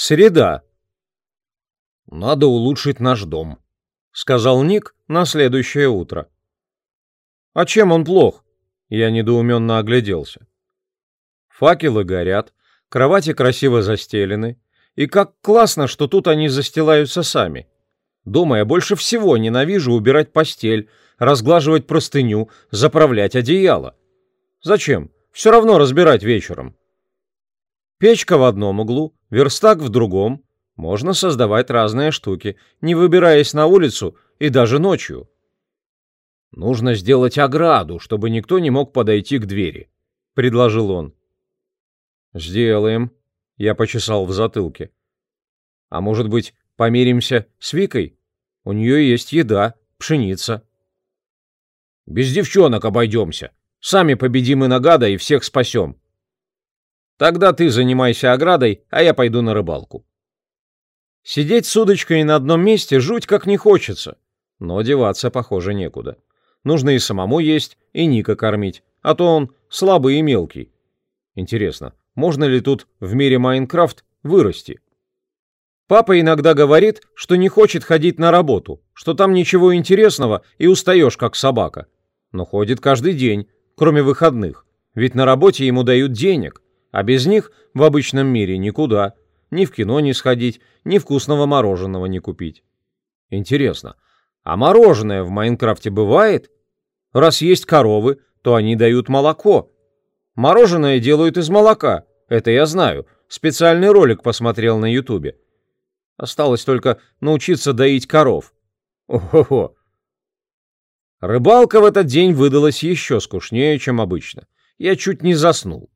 Среда. Надо улучшить наш дом, сказал Ник на следующее утро. А чем он плох? Я недоуменно огляделся. Факелы горят, кровати красиво застелены, и как классно, что тут они застилаются сами. Дома я больше всего ненавижу убирать постель, разглаживать простыню, заправлять одеяло. Зачем? Все равно разбирать вечером. Печка в одном углу, верстак в другом. Можно создавать разные штуки, не выбираясь на улицу и даже ночью. Нужно сделать ограду, чтобы никто не мог подойти к двери, предложил он. Сделаем, я почесал в затылке. А может быть, помиримся с Викой? У нее есть еда, пшеница. Без девчонок обойдемся. Сами победим иногада и всех спасем. Тогда ты занимайся оградой, а я пойду на рыбалку. Сидеть с удочкой на одном месте жуть как не хочется, но деваться, похоже, некуда. Нужно и самому есть, и Ника кормить, а то он слабый и мелкий. Интересно, можно ли тут в мире Майнкрафт вырасти? Папа иногда говорит, что не хочет ходить на работу, что там ничего интересного и устаешь как собака. Но ходит каждый день, кроме выходных, ведь на работе ему дают денег, а без них в обычном мире никуда. Ни в кино не сходить, ни вкусного мороженого не купить. Интересно, а мороженое в Майнкрафте бывает? Раз есть коровы, то они дают молоко. Мороженое делают из молока, это я знаю. Специальный ролик посмотрел на ютубе. Осталось только научиться доить коров. Ого-го. Рыбалка в этот день выдалась еще скучнее, чем обычно. Я чуть не заснул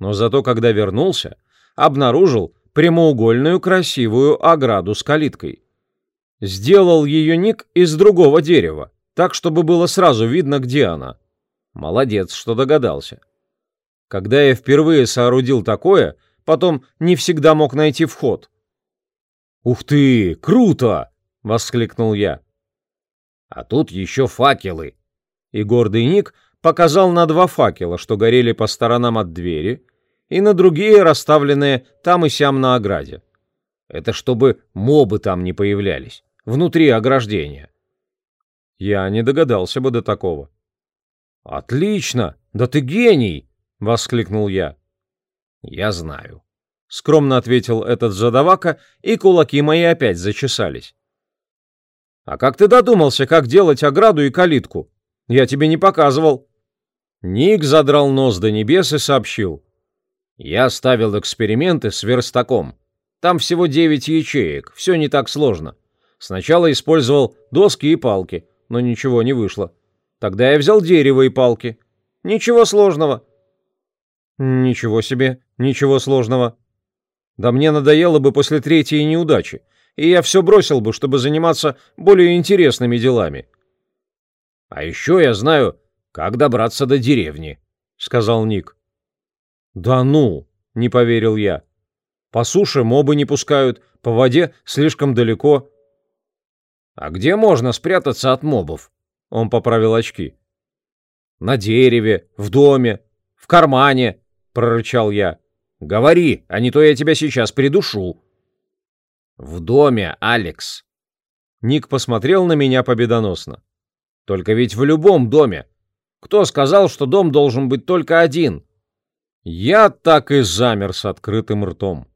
но зато когда вернулся, обнаружил прямоугольную красивую ограду с калиткой. Сделал ее ник из другого дерева, так, чтобы было сразу видно, где она. Молодец, что догадался. Когда я впервые соорудил такое, потом не всегда мог найти вход. «Ух ты, круто!» — воскликнул я. «А тут еще факелы!» И гордый Ник показал на два факела, что горели по сторонам от двери, и на другие, расставленные там и сям на ограде. Это чтобы мобы там не появлялись, внутри ограждения. Я не догадался бы до такого. «Отлично! Да ты гений!» — воскликнул я. «Я знаю», — скромно ответил этот задавака, и кулаки мои опять зачесались. «А как ты додумался, как делать ограду и калитку? Я тебе не показывал». Ник задрал нос до небес и сообщил. Я ставил эксперименты с верстаком. Там всего 9 ячеек, все не так сложно. Сначала использовал доски и палки, но ничего не вышло. Тогда я взял дерево и палки. Ничего сложного. Ничего себе, ничего сложного. Да мне надоело бы после третьей неудачи, и я все бросил бы, чтобы заниматься более интересными делами. А еще я знаю, как добраться до деревни, сказал Ник. «Да ну!» — не поверил я. «По суше мобы не пускают, по воде слишком далеко». «А где можно спрятаться от мобов?» — он поправил очки. «На дереве, в доме, в кармане», — прорычал я. «Говори, а не то я тебя сейчас придушу». «В доме, Алекс». Ник посмотрел на меня победоносно. «Только ведь в любом доме. Кто сказал, что дом должен быть только один?» Я так и замер с открытым ртом.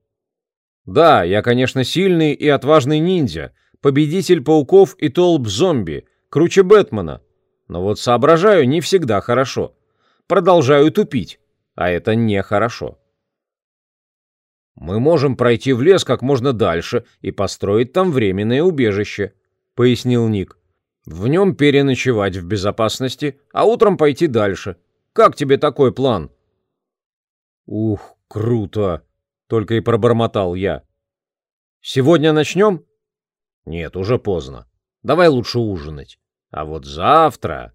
Да, я, конечно, сильный и отважный ниндзя, победитель пауков и толп зомби, круче Бэтмена. Но вот соображаю не всегда хорошо. Продолжаю тупить, а это нехорошо. Мы можем пройти в лес как можно дальше и построить там временное убежище, пояснил Ник. В нем переночевать в безопасности, а утром пойти дальше. Как тебе такой план? «Ух, круто!» — только и пробормотал я. «Сегодня начнем?» «Нет, уже поздно. Давай лучше ужинать. А вот завтра...»